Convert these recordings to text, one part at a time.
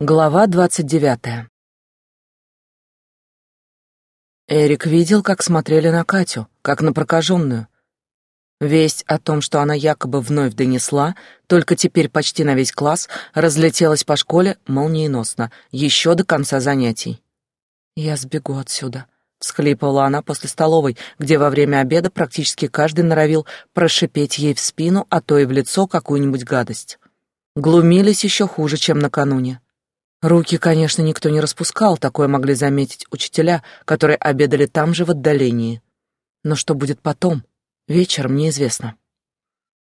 Глава двадцать девятая. Эрик видел, как смотрели на Катю, как на прокаженную. Весть о том, что она якобы вновь донесла, только теперь почти на весь класс, разлетелась по школе молниеносно, еще до конца занятий. «Я сбегу отсюда», — всхлипывала она после столовой, где во время обеда практически каждый норовил прошипеть ей в спину, а то и в лицо какую-нибудь гадость. Глумились еще хуже, чем накануне. Руки, конечно, никто не распускал, такое могли заметить учителя, которые обедали там же в отдалении. Но что будет потом, вечером неизвестно.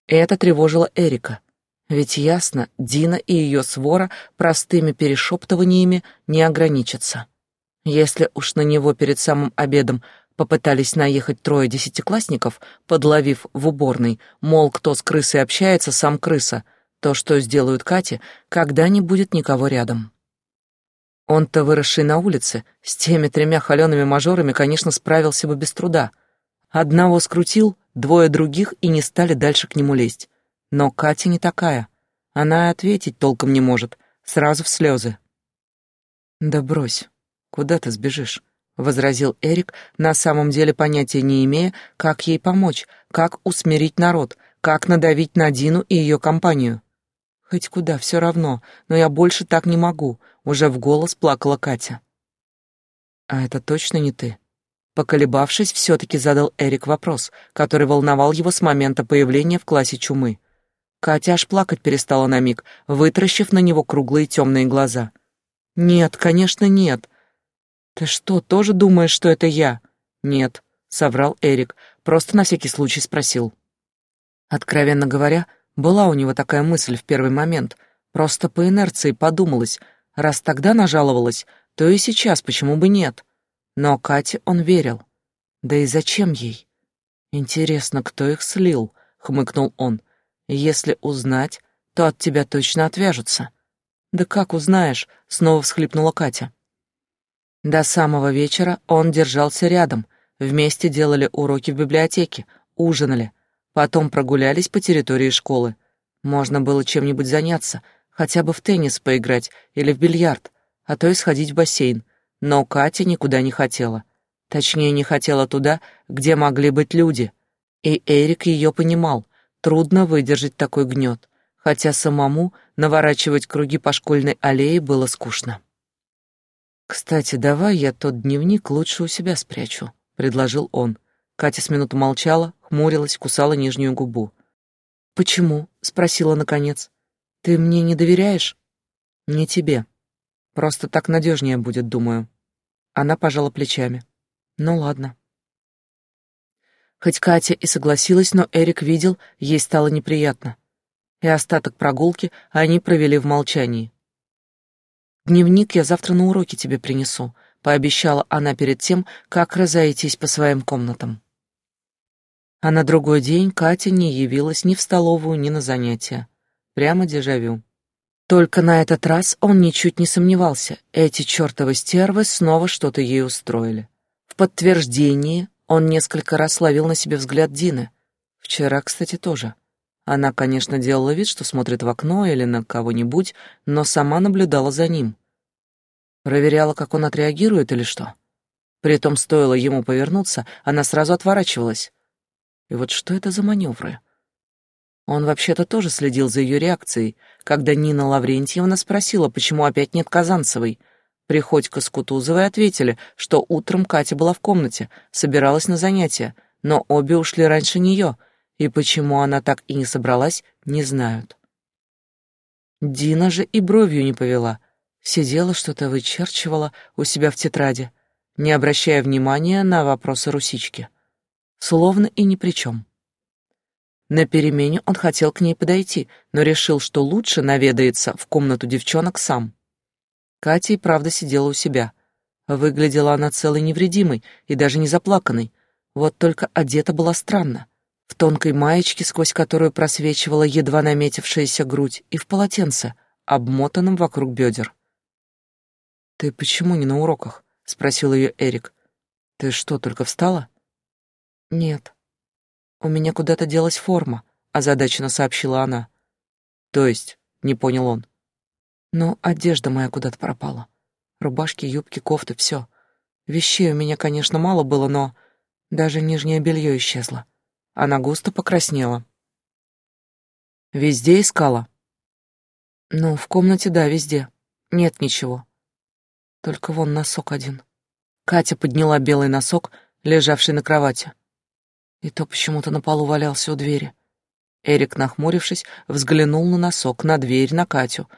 Это тревожило Эрика. Ведь ясно, Дина и ее свора простыми перешептываниями не ограничатся. Если уж на него перед самым обедом попытались наехать трое десятиклассников, подловив в уборной, мол, кто с крысой общается, сам крыса, то что сделают Кате, когда не будет никого рядом? Он-то, выросший на улице, с теми тремя холеными мажорами, конечно, справился бы без труда. Одного скрутил, двое других и не стали дальше к нему лезть. Но Катя не такая. Она ответить толком не может, сразу в слезы. «Да брось, куда ты сбежишь?» — возразил Эрик, на самом деле понятия не имея, как ей помочь, как усмирить народ, как надавить на Дину и ее компанию. «Хоть куда, все равно, но я больше так не могу. Уже в голос плакала Катя. «А это точно не ты?» Поколебавшись, все-таки задал Эрик вопрос, который волновал его с момента появления в классе чумы. Катя аж плакать перестала на миг, вытаращив на него круглые темные глаза. «Нет, конечно, нет. Ты что, тоже думаешь, что это я?» «Нет», — соврал Эрик, просто на всякий случай спросил. Откровенно говоря, была у него такая мысль в первый момент, просто по инерции подумалось — Раз тогда нажаловалась, то и сейчас почему бы нет? Но Кате он верил. Да и зачем ей? Интересно, кто их слил, хмыкнул он. Если узнать, то от тебя точно отвяжутся. Да как узнаешь? снова всхлипнула Катя. До самого вечера он держался рядом, вместе делали уроки в библиотеке, ужинали, потом прогулялись по территории школы. Можно было чем-нибудь заняться — хотя бы в теннис поиграть или в бильярд, а то и сходить в бассейн. Но Катя никуда не хотела. Точнее, не хотела туда, где могли быть люди. И Эрик ее понимал, трудно выдержать такой гнет, хотя самому наворачивать круги по школьной аллее было скучно. «Кстати, давай я тот дневник лучше у себя спрячу», — предложил он. Катя с минуту молчала, хмурилась, кусала нижнюю губу. «Почему?» — спросила наконец. Ты мне не доверяешь? Не тебе. Просто так надежнее будет, думаю. Она пожала плечами. Ну ладно. Хоть Катя и согласилась, но Эрик видел, ей стало неприятно. И остаток прогулки они провели в молчании. «Дневник я завтра на уроке тебе принесу», — пообещала она перед тем, как разойтись по своим комнатам. А на другой день Катя не явилась ни в столовую, ни на занятия. Прямо дежавю. Только на этот раз он ничуть не сомневался. Эти чертовы стервы снова что-то ей устроили. В подтверждении он несколько раз ловил на себе взгляд Дины. Вчера, кстати, тоже. Она, конечно, делала вид, что смотрит в окно или на кого-нибудь, но сама наблюдала за ним. Проверяла, как он отреагирует или что. Притом, стоило ему повернуться, она сразу отворачивалась. И вот что это за маневры? Он вообще-то тоже следил за ее реакцией, когда Нина Лаврентьевна спросила, почему опять нет Казанцевой. Приходько с Кутузовой ответили, что утром Катя была в комнате, собиралась на занятия, но обе ушли раньше нее, и почему она так и не собралась, не знают. Дина же и бровью не повела, сидела что-то вычерчивала у себя в тетради, не обращая внимания на вопросы русички. Словно и ни при чем. На перемене он хотел к ней подойти, но решил, что лучше наведается в комнату девчонок сам. Катя и правда сидела у себя. Выглядела она целой невредимой и даже не заплаканной. Вот только одета была странно. В тонкой маечке, сквозь которую просвечивала едва наметившаяся грудь, и в полотенце, обмотанном вокруг бедер. «Ты почему не на уроках?» — спросил ее Эрик. «Ты что, только встала?» «Нет», «У меня куда-то делась форма», — озадаченно сообщила она. «То есть?» — не понял он. Но одежда моя куда-то пропала. Рубашки, юбки, кофты, все. Вещей у меня, конечно, мало было, но даже нижнее белье исчезло. Она густо покраснела. Везде искала? Ну, в комнате, да, везде. Нет ничего. Только вон носок один. Катя подняла белый носок, лежавший на кровати. И то почему-то на полу валялся у двери. Эрик, нахмурившись, взглянул на носок, на дверь, на Катю.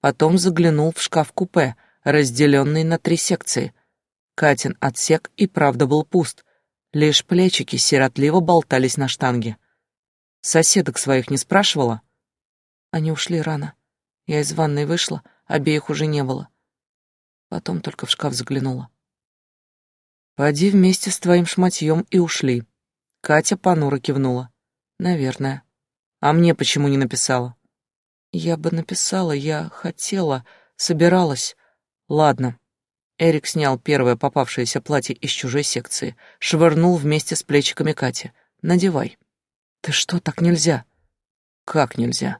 Потом заглянул в шкаф-купе, разделенный на три секции. Катин отсек и правда был пуст. Лишь плечики сиротливо болтались на штанге. Соседок своих не спрашивала? Они ушли рано. Я из ванной вышла, обеих уже не было. Потом только в шкаф заглянула. Поди вместе с твоим шматьем и ушли. Катя понуро кивнула. Наверное. А мне почему не написала? Я бы написала, я хотела, собиралась. Ладно. Эрик снял первое попавшееся платье из чужой секции, швырнул вместе с плечиками Кати. Надевай. Ты что, так нельзя? Как нельзя?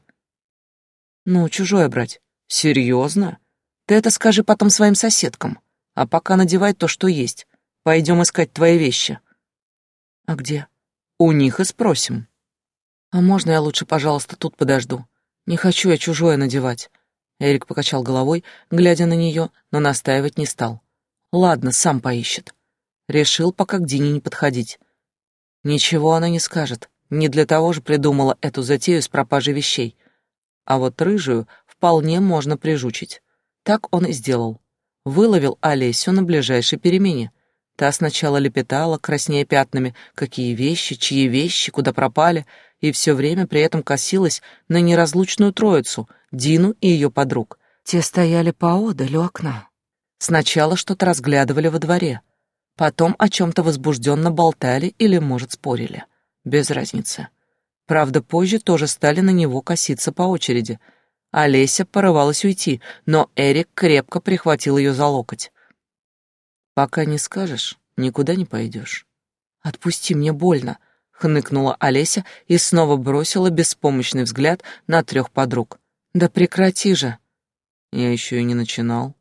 Ну, чужое брать. Серьезно? Ты это скажи потом своим соседкам. А пока надевай то, что есть. Пойдем искать твои вещи. А где? У них и спросим. А можно я лучше, пожалуйста, тут подожду? Не хочу я чужое надевать. Эрик покачал головой, глядя на нее, но настаивать не стал. Ладно, сам поищет. Решил пока к Дине не подходить. Ничего она не скажет. Не для того же придумала эту затею с пропажей вещей. А вот рыжую вполне можно прижучить. Так он и сделал. Выловил Олесю на ближайшей перемене. Та сначала лепетала, краснея пятнами, какие вещи, чьи вещи, куда пропали, и все время при этом косилась на неразлучную троицу, Дину и ее подруг. Те стояли поодаль у окна. Сначала что-то разглядывали во дворе, потом о чем-то возбужденно болтали или, может, спорили без разницы. Правда, позже тоже стали на него коситься по очереди. Олеся порывалась уйти, но Эрик крепко прихватил ее за локоть. «Пока не скажешь, никуда не пойдешь. Отпусти, мне больно», — хныкнула Олеся и снова бросила беспомощный взгляд на трех подруг. «Да прекрати же!» Я еще и не начинал.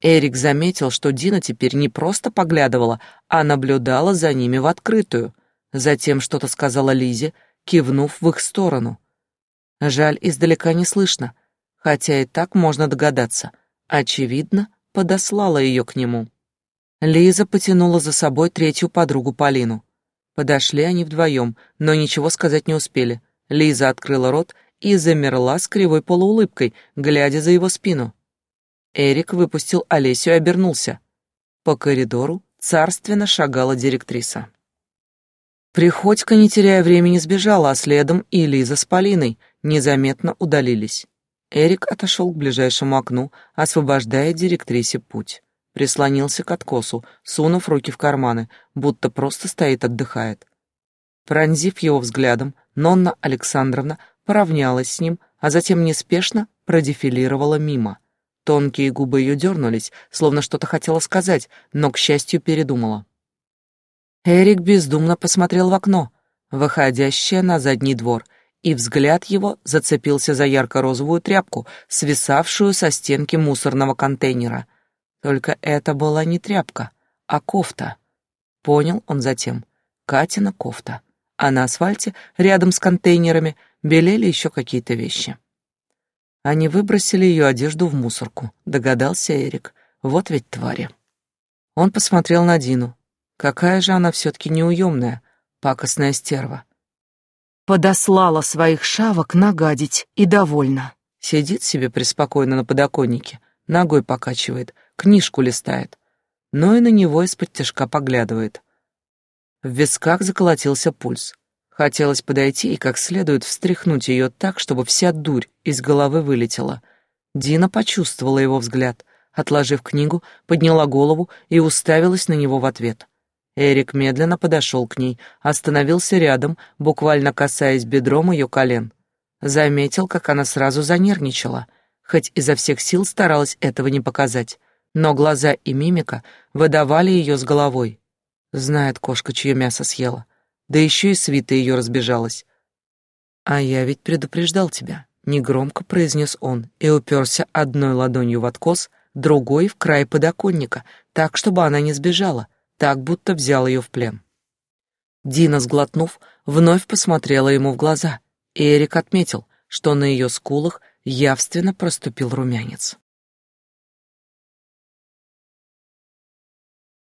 Эрик заметил, что Дина теперь не просто поглядывала, а наблюдала за ними в открытую — Затем что-то сказала Лизе, кивнув в их сторону. Жаль, издалека не слышно, хотя и так можно догадаться. Очевидно, подослала ее к нему. Лиза потянула за собой третью подругу Полину. Подошли они вдвоем, но ничего сказать не успели. Лиза открыла рот и замерла с кривой полуулыбкой, глядя за его спину. Эрик выпустил Олесю и обернулся. По коридору царственно шагала директриса. Приходько, не теряя времени, сбежала, а следом и Лиза с Полиной незаметно удалились. Эрик отошел к ближайшему окну, освобождая директрисе путь. Прислонился к откосу, сунув руки в карманы, будто просто стоит отдыхает. Пронзив его взглядом, Нонна Александровна поравнялась с ним, а затем неспешно продефилировала мимо. Тонкие губы ее дернулись, словно что-то хотела сказать, но, к счастью, передумала. Эрик бездумно посмотрел в окно, выходящее на задний двор, и взгляд его зацепился за ярко-розовую тряпку, свисавшую со стенки мусорного контейнера. Только это была не тряпка, а кофта. Понял он затем. Катина кофта. А на асфальте, рядом с контейнерами, белели еще какие-то вещи. Они выбросили ее одежду в мусорку, догадался Эрик. Вот ведь твари. Он посмотрел на Дину, Какая же она все-таки неуемная, пакостная стерва. Подослала своих шавок нагадить и довольна. Сидит себе преспокойно на подоконнике, ногой покачивает, книжку листает, но и на него из-под тяжка поглядывает. В висках заколотился пульс. Хотелось подойти и как следует встряхнуть ее так, чтобы вся дурь из головы вылетела. Дина почувствовала его взгляд, отложив книгу, подняла голову и уставилась на него в ответ. Эрик медленно подошел к ней, остановился рядом, буквально касаясь бедром ее колен. Заметил, как она сразу занервничала, хоть изо всех сил старалась этого не показать, но глаза и мимика выдавали ее с головой. Знает кошка, чье мясо съела. Да еще и свита ее разбежалась. А я ведь предупреждал тебя. негромко произнес он и уперся одной ладонью в откос, другой в край подоконника, так, чтобы она не сбежала, так, будто взял ее в плен. Дина, сглотнув, вновь посмотрела ему в глаза, и Эрик отметил, что на ее скулах явственно проступил румянец.